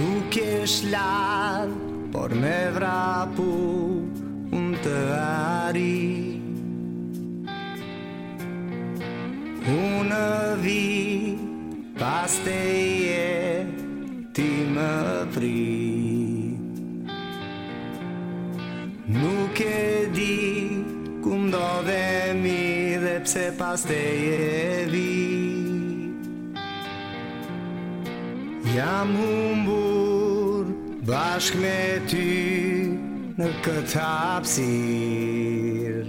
Tu ke shlad Por me vrapu Unë të ari Unë vi Pas te Ti më pri Nuk e di Kumë do dhe mi Dhe pse pas te vi di Jam umbur bashk me ty në këtë hapësirë.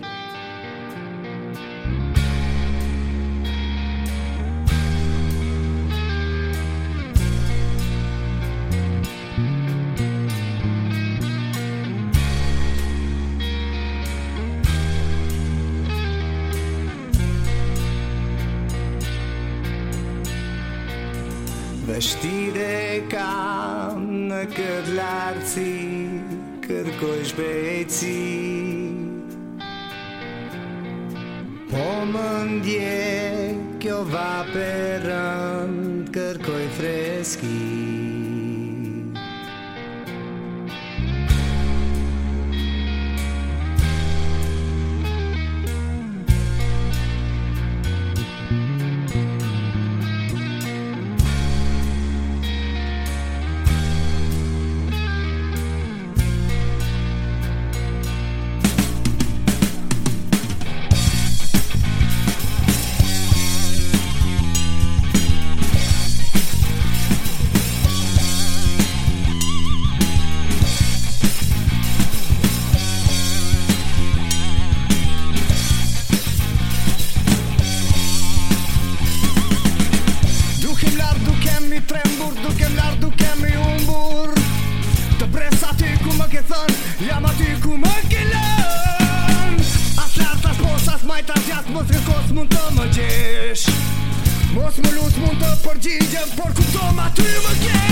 Vestit de cam cât larții, cât coși beții Pomând e chiova pe rând, cărcoi freschi again, porque toma tu again.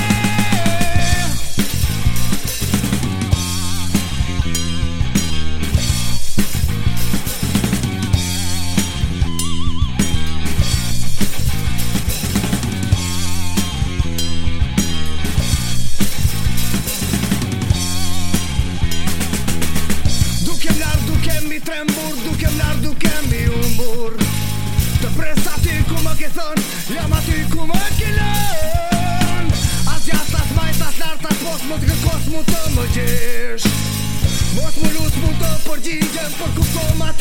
më Mos më lusë mund të përgjigjem Për ku koma